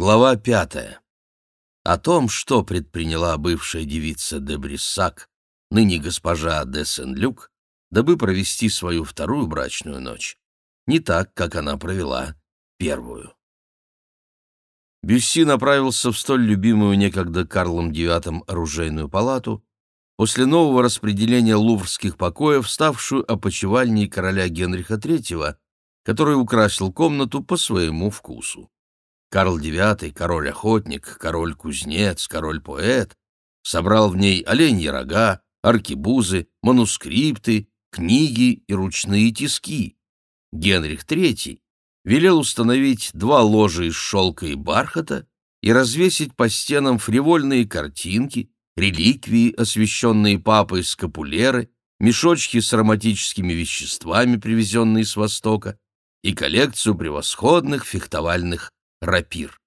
Глава пятая. О том, что предприняла бывшая девица де Бриссак, ныне госпожа де Сен-Люк, дабы провести свою вторую брачную ночь, не так, как она провела первую. Бюсси направился в столь любимую некогда Карлом IX оружейную палату, после нового распределения луврских покоев, ставшую опочивальней короля Генриха III, который украсил комнату по своему вкусу. Карл IX, король-охотник, король-кузнец, король-поэт, собрал в ней оленьи рога, аркебузы, манускрипты, книги и ручные тиски. Генрих III велел установить два ложа из шелка и бархата и развесить по стенам фривольные картинки, реликвии, освященные папой скапулеры, мешочки с ароматическими веществами, привезенные с Востока, и коллекцию превосходных фехтовальных рапир.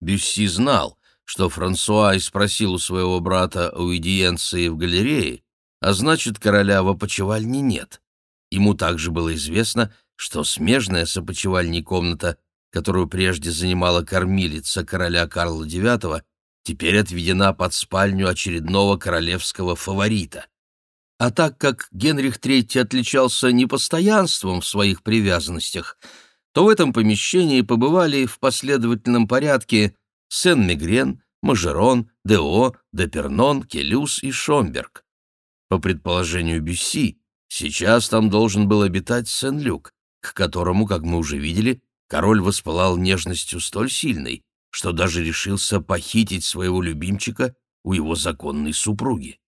Бюсси знал, что Франсуа спросил у своего брата аудиенции в галерее, а значит, короля в опочивальне нет. Ему также было известно, что смежная с опочивальней комната, которую прежде занимала кормилица короля Карла IX, теперь отведена под спальню очередного королевского фаворита. А так как Генрих III отличался непостоянством в своих привязанностях – то в этом помещении побывали в последовательном порядке Сен-Мегрен, Мажерон, Део, Депернон, Келюс и Шомберг. По предположению Бюсси, сейчас там должен был обитать Сен-Люк, к которому, как мы уже видели, король воспылал нежностью столь сильной, что даже решился похитить своего любимчика у его законной супруги.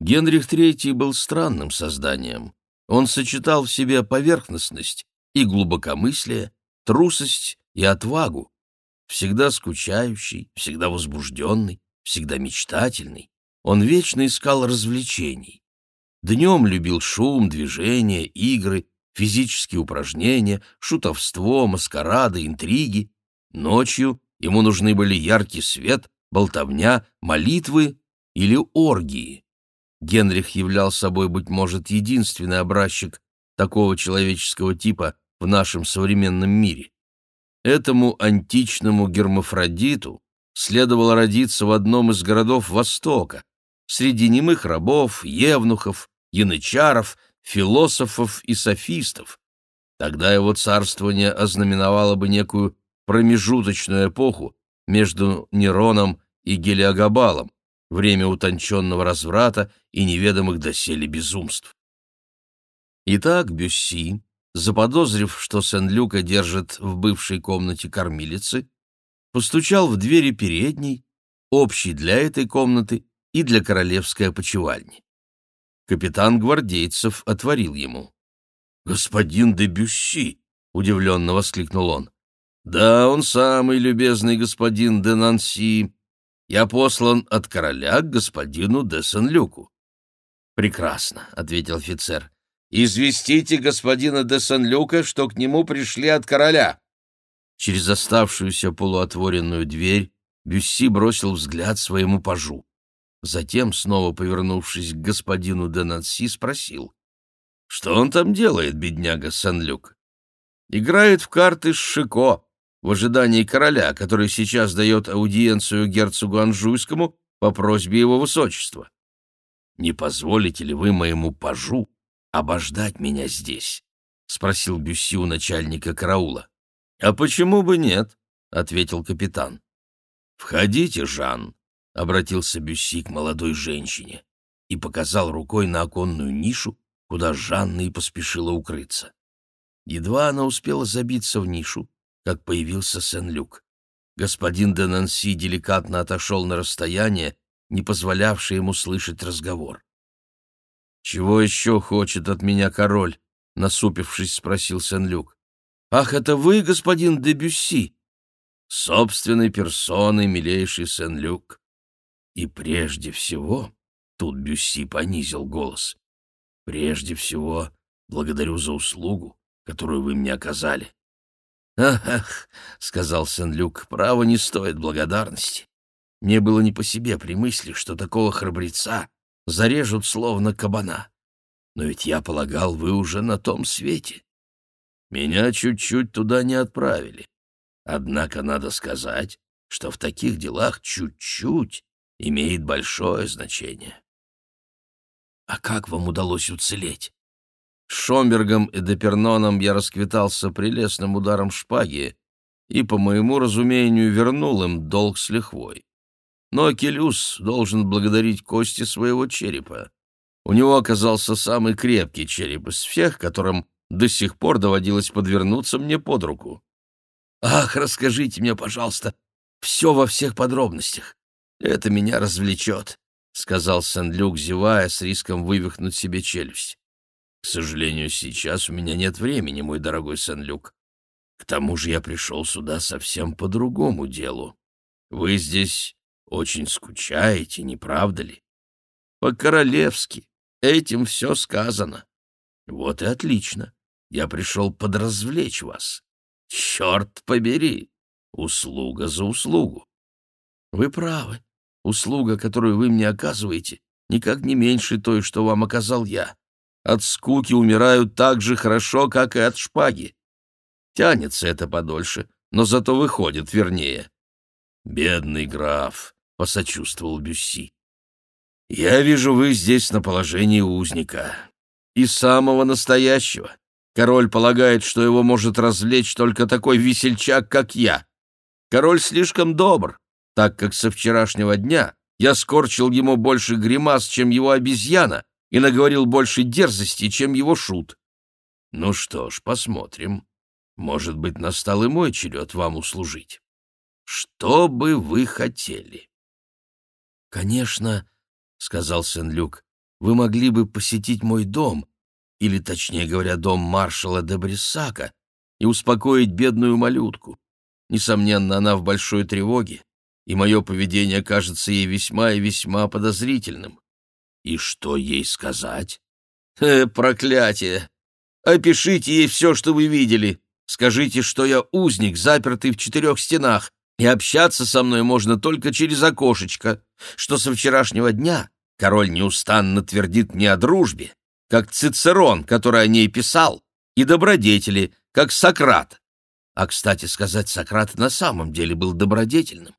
Генрих III был странным созданием. Он сочетал в себе поверхностность и глубокомыслие, трусость и отвагу, всегда скучающий, всегда возбужденный, всегда мечтательный. Он вечно искал развлечений. Днем любил шум, движение, игры, физические упражнения, шутовство, маскарады, интриги. Ночью ему нужны были яркий свет, болтовня, молитвы или оргии. Генрих являл собой, быть может, единственный образчик такого человеческого типа, в нашем современном мире. Этому античному гермафродиту следовало родиться в одном из городов Востока, среди немых рабов, евнухов, янычаров, философов и софистов. Тогда его царствование ознаменовало бы некую промежуточную эпоху между Нероном и Гелиогабалом, время утонченного разврата и неведомых доселе безумств. Итак, Бюсси заподозрив, что Сен-Люка держит в бывшей комнате кормилицы, постучал в двери передней, общей для этой комнаты и для королевской опочивальни. Капитан гвардейцев отворил ему. «Господин де Бюсси!» — удивленно воскликнул он. «Да, он самый любезный господин де Нанси. Я послан от короля к господину де Сен-Люку». «Прекрасно», — ответил офицер. Известите господина де Сан-Люка, что к нему пришли от короля». Через оставшуюся полуотворенную дверь Бюсси бросил взгляд своему пажу. Затем, снова повернувшись к господину де Нанси, спросил. «Что он там делает, бедняга Сан-Люк?» «Играет в карты с Шико, в ожидании короля, который сейчас дает аудиенцию герцогу Анжуйскому по просьбе его высочества. Не позволите ли вы моему пажу обождать меня здесь?» — спросил Бюсси у начальника караула. «А почему бы нет?» — ответил капитан. «Входите, Жан», — обратился Бюсси к молодой женщине и показал рукой на оконную нишу, куда Жанна и поспешила укрыться. Едва она успела забиться в нишу, как появился Сен-Люк. Господин де Нанси деликатно отошел на расстояние, не позволявшее ему слышать разговор. «Чего еще хочет от меня король?» — насупившись, спросил Сен-Люк. «Ах, это вы, господин де Бюсси?» «Собственной персоной, милейший Сен-Люк». «И прежде всего...» — тут Бюсси понизил голос. «Прежде всего, благодарю за услугу, которую вы мне оказали». «Ах, ах», — сказал Сен-Люк, — «право не стоит благодарности. Мне было не по себе при мысли, что такого храбреца зарежут словно кабана. Но ведь я полагал, вы уже на том свете. Меня чуть-чуть туда не отправили. Однако надо сказать, что в таких делах чуть-чуть имеет большое значение. А как вам удалось уцелеть? С Шомбергом и Деперноном я расквитался прелестным ударом шпаги и, по моему разумению, вернул им долг с лихвой. Но Акелюс должен благодарить кости своего черепа. У него оказался самый крепкий череп из всех, которым до сих пор доводилось подвернуться мне под руку. «Ах, расскажите мне, пожалуйста, все во всех подробностях. Это меня развлечет», — сказал Сен-Люк, зевая, с риском вывихнуть себе челюсть. «К сожалению, сейчас у меня нет времени, мой дорогой Сен-Люк. К тому же я пришел сюда совсем по другому делу. Вы здесь очень скучаете, не правда ли? По-королевски. Этим все сказано. Вот и отлично. Я пришел подразвлечь вас. Черт побери! Услуга за услугу. Вы правы. Услуга, которую вы мне оказываете, никак не меньше той, что вам оказал я. От скуки умираю так же хорошо, как и от шпаги. Тянется это подольше, но зато выходит вернее. «Бедный граф», — посочувствовал Бюсси. «Я вижу, вы здесь на положении узника. И самого настоящего. Король полагает, что его может развлечь только такой весельчак, как я. Король слишком добр, так как со вчерашнего дня я скорчил ему больше гримас, чем его обезьяна, и наговорил больше дерзости, чем его шут. Ну что ж, посмотрим. Может быть, настал и мой черед вам услужить. Что бы вы хотели? — Конечно, — сказал Сен-Люк, — вы могли бы посетить мой дом, или, точнее говоря, дом маршала де Бриссака, и успокоить бедную малютку. Несомненно, она в большой тревоге, и мое поведение кажется ей весьма и весьма подозрительным. И что ей сказать? Э, проклятие! Опишите ей все, что вы видели. Скажите, что я узник, запертый в четырех стенах, и общаться со мной можно только через окошечко, что со вчерашнего дня король неустанно твердит мне о дружбе, как Цицерон, который о ней писал, и добродетели, как Сократ. А, кстати сказать, Сократ на самом деле был добродетельным.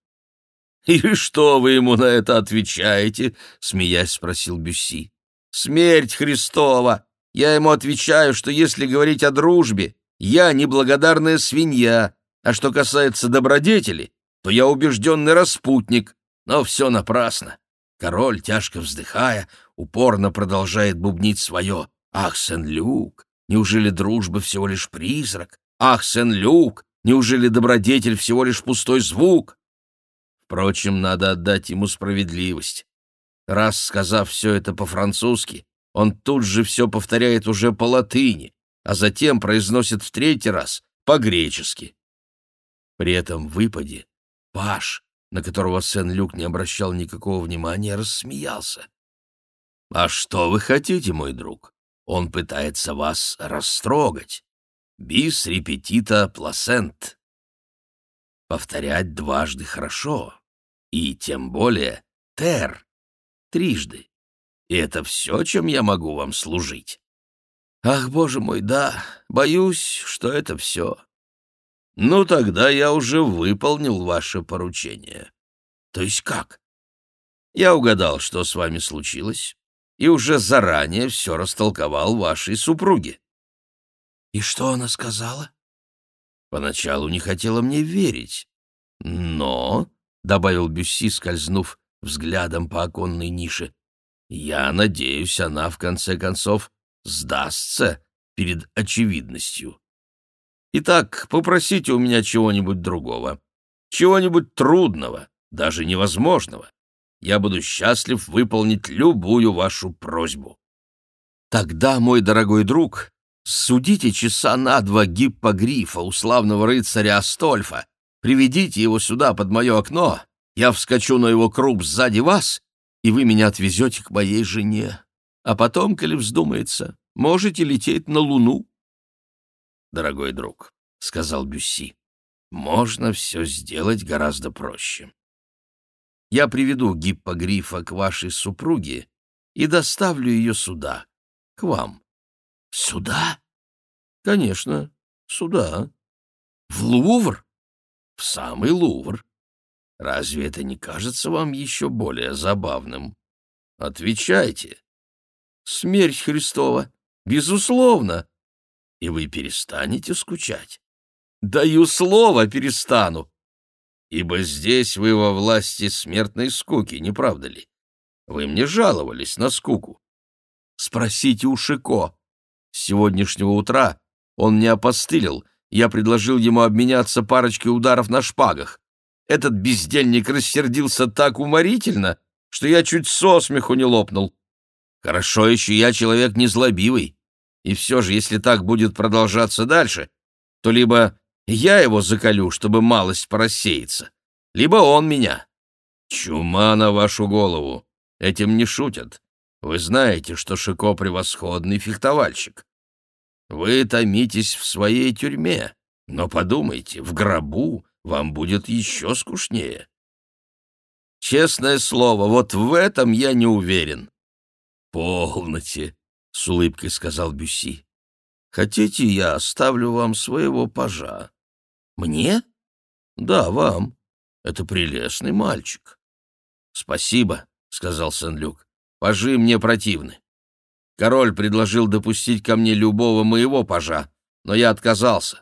«И что вы ему на это отвечаете?» — смеясь спросил Бюсси. «Смерть Христова! Я ему отвечаю, что если говорить о дружбе, я неблагодарная свинья, а что касается добродетели, то я убежденный распутник, но все напрасно. Король, тяжко вздыхая, упорно продолжает бубнить свое. «Ах, Сен-Люк, неужели дружба всего лишь призрак? Ах, Сен-Люк, неужели добродетель всего лишь пустой звук?» Впрочем, надо отдать ему справедливость. Раз сказав все это по-французски, он тут же все повторяет уже по латыни, а затем произносит в третий раз по-гречески. При этом выпаде Паш, на которого Сен-Люк не обращал никакого внимания, рассмеялся. «А что вы хотите, мой друг? Он пытается вас растрогать. Бис репетита пласент. Повторять дважды хорошо, и тем более тер, трижды. И это все, чем я могу вам служить. Ах, боже мой, да, боюсь, что это все. Ну, тогда я уже выполнил ваше поручение. То есть как? Я угадал, что с вами случилось, и уже заранее все растолковал вашей супруге. И что она сказала? Поначалу не хотела мне верить. Но, — добавил Бюсси, скользнув взглядом по оконной нише, — я надеюсь, она, в конце концов, сдастся перед очевидностью. Итак, попросите у меня чего-нибудь другого, чего-нибудь трудного, даже невозможного. Я буду счастлив выполнить любую вашу просьбу. Тогда, мой дорогой друг, судите часа на два гиппогрифа у славного рыцаря Астольфа, приведите его сюда под мое окно, я вскочу на его круп сзади вас, и вы меня отвезете к моей жене. А потом, коли вздумается, можете лететь на Луну дорогой друг, — сказал Бюсси, — можно все сделать гораздо проще. Я приведу гиппогрифа к вашей супруге и доставлю ее сюда, к вам. — Сюда? — Конечно, сюда. — В Лувр? в самый Лувр. Разве это не кажется вам еще более забавным? Отвечайте. Смерть Христова, безусловно. И вы перестанете скучать. Даю слово, перестану. Ибо здесь вы во власти смертной скуки, не правда ли? Вы мне жаловались на скуку. Спросите у Шико. С сегодняшнего утра он не опостылил, я предложил ему обменяться парочкой ударов на шпагах. Этот бездельник рассердился так уморительно, что я чуть со смеху не лопнул. Хорошо еще я человек незлобивый, и все же, если так будет продолжаться дальше, то либо я его заколю, чтобы малость порассеется, либо он меня. Чума на вашу голову. Этим не шутят. Вы знаете, что Шико — превосходный фехтовальщик. Вы томитесь в своей тюрьме, но подумайте, в гробу вам будет еще скучнее. Честное слово, вот в этом я не уверен. Полноте, — с улыбкой сказал Бюсси. Хотите, я оставлю вам своего пажа? Мне? Да, вам. Это прелестный мальчик. Спасибо, — сказал Сен-Люк. Пажи мне противны. Король предложил допустить ко мне любого моего пажа, но я отказался.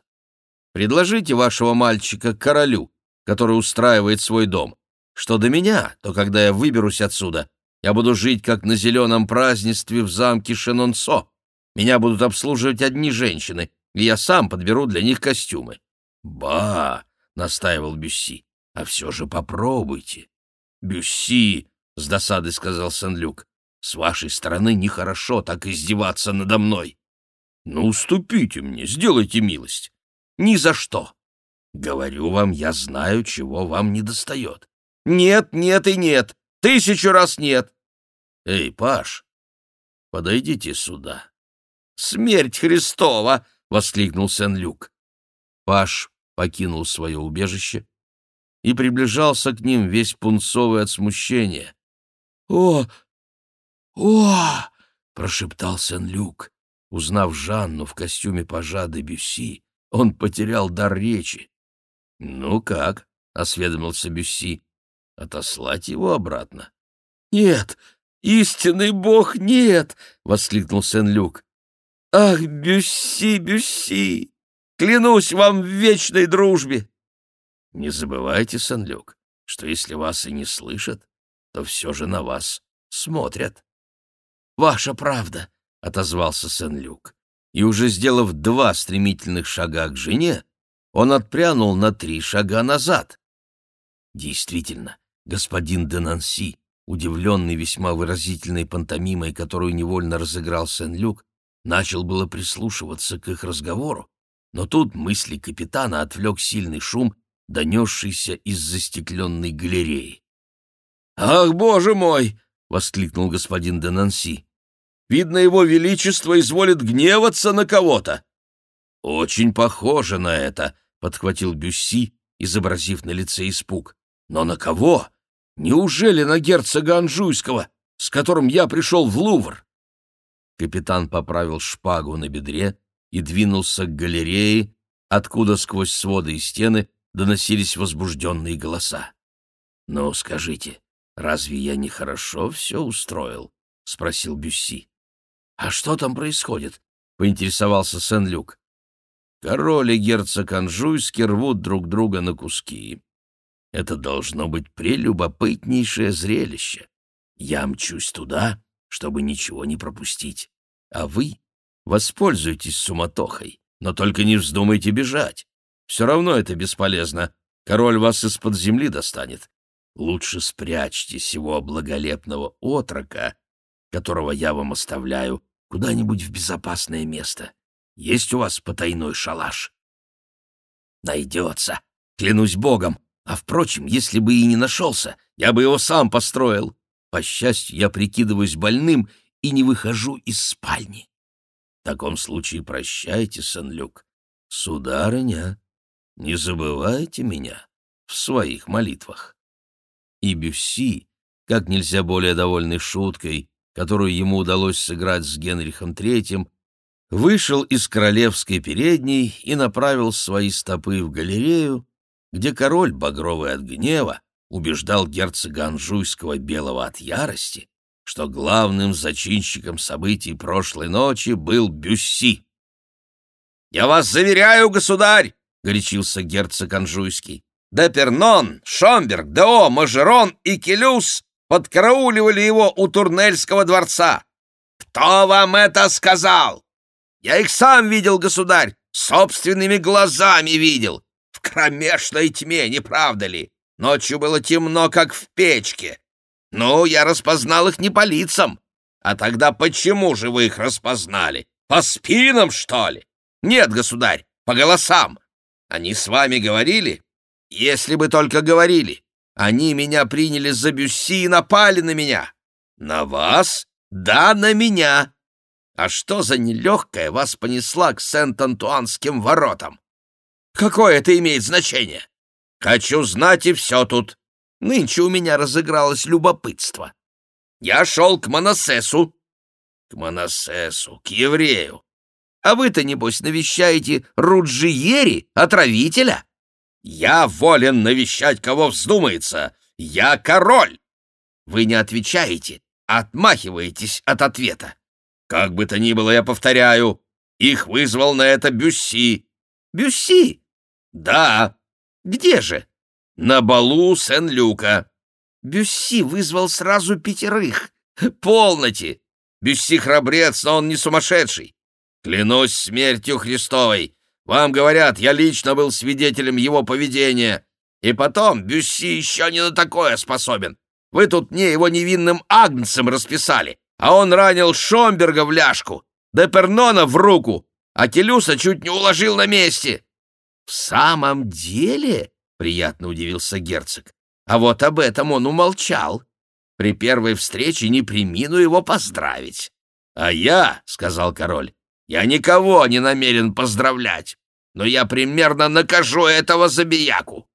Предложите вашего мальчика королю, который устраивает свой дом. Что до меня, то когда я выберусь отсюда, я буду жить как на зеленом празднестве в замке Шенонсо. Меня будут обслуживать одни женщины, и я сам подберу для них костюмы. «Ба!» — настаивал Бюсси. «А все же попробуйте». «Бюсси!» — с досадой сказал Сен-Люк. «С вашей стороны нехорошо так издеваться надо мной. Ну, уступите мне, сделайте милость. Ни за что. Говорю вам, я знаю, чего вам недостает. Нет, нет и нет. Тысячу раз нет. Эй, Паш, подойдите сюда. Смерть Христова! — воскликнул Сен-Люк. Паш покинул свое убежище и приближался к ним весь пунцовый от смущения. «О! О!» — прошептал Сен-Люк. Узнав Жанну в костюме пажа де Бюсси, он потерял дар речи. «Ну как?» — осведомился Бюсси. «Отослать его обратно?» «Нет, истинный бог, нет!» — воскликнул Сен-Люк. «Ах, Бюсси, Бюсси! Клянусь вам в вечной дружбе!» «Не забывайте, Сен-Люк, что если вас и не слышат, то все же на вас смотрят. «Ваша правда», — отозвался Сен-Люк. И уже сделав два стремительных шага к жене, он отпрянул на три шага назад. Действительно, господин де Нанси, удивленный весьма выразительной пантомимой, которую невольно разыграл Сен-Люк, начал было прислушиваться к их разговору, но тут мысли капитана отвлек сильный шум, донесшийся из застекленной галереи. «Ах, боже мой!» — воскликнул господин де Нанси. «Видно, его величество изволит гневаться на кого-то». «Очень похоже на это», — подхватил Бюсси, изобразив на лице испуг. «Но на кого? Неужели на герцога Анжуйского, с которым я пришел в Лувр?» Капитан поправил шпагу на бедре и двинулся к галерее, откуда сквозь своды и стены доносились возбужденные голоса. «Ну, скажите, «Разве я нехорошо все устроил?» — спросил Бюсси. «А что там происходит?» — поинтересовался Сен-Люк. «Король и герцог Анжуйский рвут друг друга на куски. Это должно быть прелюбопытнейшее зрелище. Я мчусь туда, чтобы ничего не пропустить. А вы воспользуйтесь суматохой, но только не вздумайте бежать. Все равно это бесполезно. Король вас из-под земли достанет. Лучше спрячьте сего благолепного отрока, которого я вам оставляю, куда-нибудь в безопасное место. Есть у вас потайной шалаш? Найдется, клянусь богом. А, впрочем, если бы и не нашелся, я бы его сам построил. По счастью, я прикидываюсь больным и не выхожу из спальни. В таком случае прощайте, Сен-Люк. Сударыня, не забывайте меня в своих молитвах и Бюсси, как нельзя более довольный шуткой, которую ему удалось сыграть с Генрихом III, вышел из королевской передней и направил свои стопы в галерею, где король, багровый от гнева, убеждал герцога Анжуйского белого от ярости, что главным зачинщиком событий прошлой ночи был Бюсси. «Я вас заверяю, государь!» — горячился герцог Анжуйский. «Депернон, Шомберг, Део, Мажерон и Келюс подкарауливали его у Турнельского дворца. Кто вам это сказал? Я их сам видел, государь, собственными глазами видел. Кромешной тьме, не правда ли? Ночью было темно, как в печке. Ну, я распознал их не по лицам. А тогда почему же вы их распознали? По спинам, что ли? Нет, государь, по голосам. Они с вами говорили? Если бы только говорили. Они меня приняли за Бюсси и напали на меня. На вас? Да, на меня. А что за нелегкая вас понесла к Сент-Антуанским воротам? Какое это имеет значение? Хочу знать и все тут. Нынче у меня разыгралось любопытство. Я шел к Моносесу. К Моносесу, к еврею. А вы-то, небось, навещаете Руджиери, отравителя? Я волен навещать, кого вздумается. Я король. Вы не отвечаете, отмахиваетесь от ответа. Как бы то ни было, я повторяю, их вызвал на это Бюсси. Бюсси? Да. Где же? На балу Сен-Люка. Бюсси вызвал сразу пятерых. Полноте! Бюсси храбрец, но он не сумасшедший. Клянусь смертью Христовой. Вам говорят, я лично был свидетелем его поведения. И потом, Бюсси еще не на такое способен. Вы тут мне его невинным агнцем расписали, а он ранил Шомберга в ляжку, Депернона в руку, а Келюса чуть не уложил на месте. — В самом деле? приятно удивился герцог. А вот об этом он умолчал. При первой встрече не примину его поздравить. А я, — сказал король, — я никого не намерен поздравлять, но я примерно накажу этого забияку.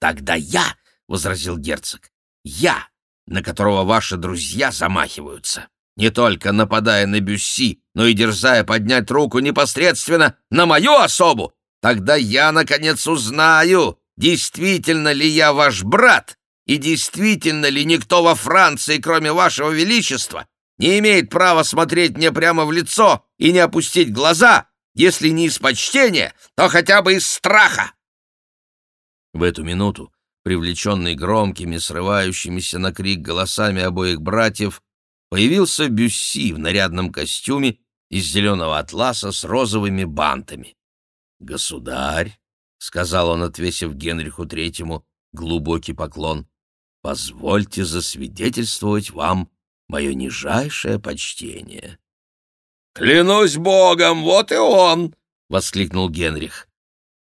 Тогда я, — возразил герцог, — я, на которого ваши друзья замахиваются, не только нападая на Бюсси, но и дерзая поднять руку непосредственно на мою особу, Тогда я, наконец, узнаю, действительно ли я ваш брат, и действительно ли никто во Франции, кроме вашего величества, не имеет права смотреть мне прямо в лицо и не опустить глаза, если не из почтения, то хотя бы из страха. В эту минуту, привлеченный громкими, срывающимися на крик голосами обоих братьев, появился Бюсси в нарядном костюме из зеленого атласа с розовыми бантами. «Государь», — сказал он, отвесив Генриху Третьему глубокий поклон, — «позвольте засвидетельствовать вам мое нижайшее почтение». «Клянусь Богом, вот и он!» — воскликнул Генрих.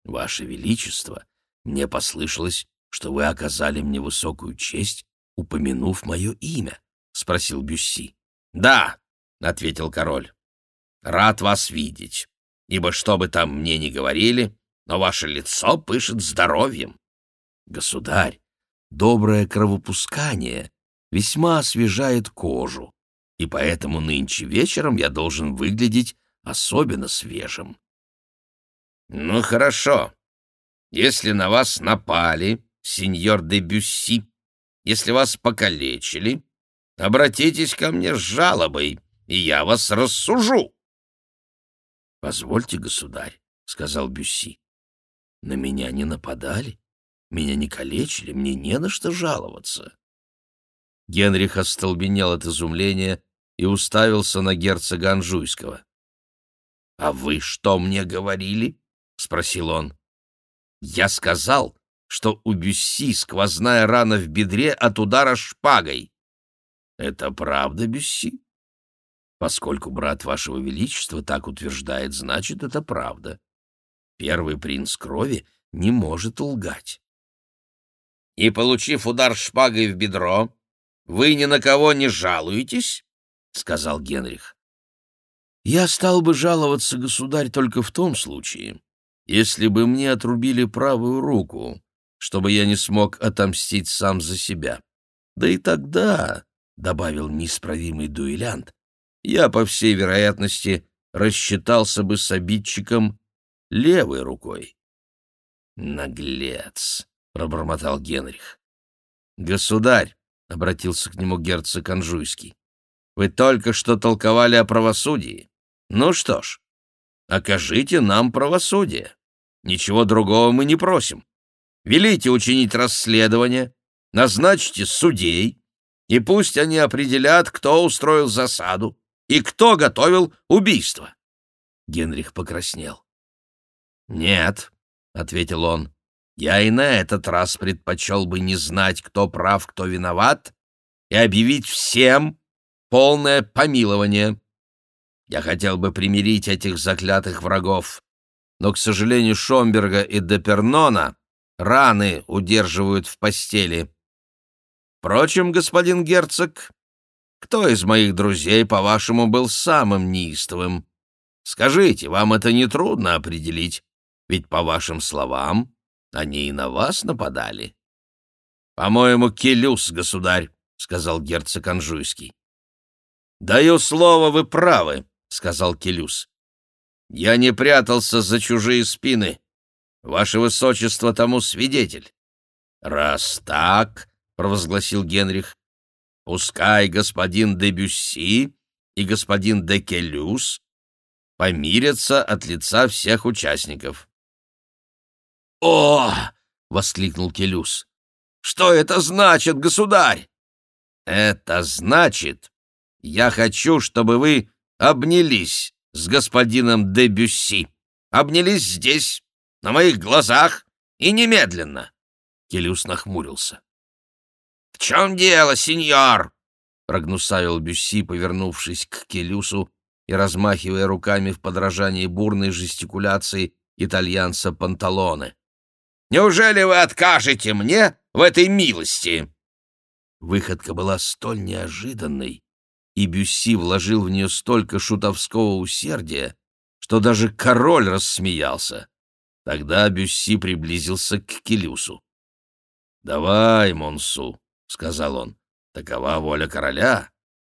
«Ваше Величество, мне послышалось, что вы оказали мне высокую честь, упомянув мое имя», — спросил Бюсси. «Да», — ответил король, — «рад вас видеть ибо что бы там мне ни говорили, но ваше лицо пышет здоровьем. Государь, доброе кровопускание весьма освежает кожу, и поэтому нынче вечером я должен выглядеть особенно свежим. Ну, хорошо. Если на вас напали, сеньор де Бюсси, если вас покалечили, обратитесь ко мне с жалобой, и я вас рассужу. — Позвольте, государь, — сказал Бюсси. — На меня не нападали, меня не калечили, мне не на что жаловаться. Генрих остолбенел от изумления и уставился на герцога Анжуйского. — А вы что мне говорили? — спросил он. — Я сказал, что у Бюсси сквозная рана в бедре от удара шпагой. — Это правда, Бюсси? Поскольку брат вашего величества так утверждает, значит, это правда. Первый принц крови не может лгать. И, получив удар шпагой в бедро, вы ни на кого не жалуетесь? — сказал Генрих. Я стал бы жаловаться, государь, только в том случае, если бы мне отрубили правую руку, чтобы я не смог отомстить сам за себя. Да и тогда, — добавил неисправимый дуэлянт, я, по всей вероятности, рассчитался бы с обидчиком левой рукой. «Наглец!» — пробормотал Генрих. «Государь!» — обратился к нему герцог Анжуйский. «Вы только что толковали о правосудии. Ну что ж, окажите нам правосудие. Ничего другого мы не просим. Велите учинить расследование, назначьте судей, и пусть они определят, кто устроил засаду и кто готовил убийство. Генрих покраснел. «Нет», — ответил он, — «я и на этот раз предпочел бы не знать, кто прав, кто виноват, и объявить всем полное помилование. Я хотел бы примирить этих заклятых врагов, но, к сожалению, Шомберга и Депернона раны удерживают в постели. Впрочем, господин герцог, кто из моих друзей, по-вашему, был самым неистовым? Скажите, вам это нетрудно определить, ведь, по вашим словам, они и на вас нападали. — По-моему, Келюс, государь, — сказал герцог Анжуйский. — Даю слово, вы правы, — сказал Келюс. — Я не прятался за чужие спины. Ваше высочество тому свидетель. — Раз так, — провозгласил Генрих, — пускай господин де Бюсси и господин де Келюс помирятся от лица всех участников. «О!» — воскликнул Келюс. «Что это значит, государь?» «Это значит, я хочу, чтобы вы обнялись с господином де Бюсси. Обнялись здесь, на моих глазах, и немедленно». Келюс нахмурился. «В чем дело, сеньор?» — прогнусавил Бюсси, повернувшись к Келюсу и размахивая руками в подражании бурной жестикуляции итальянца Панталоне. «Неужели вы откажете мне в этой милости?» Выходка была столь неожиданной, и Бюсси вложил в нее столько шутовского усердия, что даже король рассмеялся. Тогда Бюсси приблизился к Келюсу. «Давай, Монсу», — сказал он, — «такова воля короля»,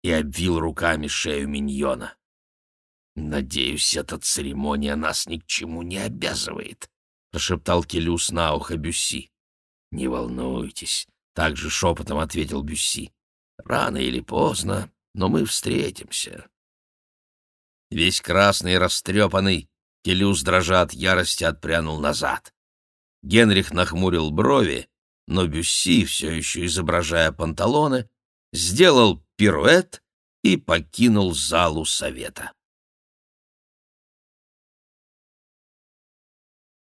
и обвил руками шею миньона. «Надеюсь, эта церемония нас ни к чему не обязывает», — прошептал Келюс на ухо Бюсси. «Не волнуйтесь», — также шепотом ответил Бюсси. «Рано или поздно, но мы встретимся». Весь красный и растрепанный, Келюс, дрожа от ярости, отпрянул назад. Генрих нахмурил брови, но Бюсси, все еще изображая панталоны, сделал пируэт и покинул залу совета.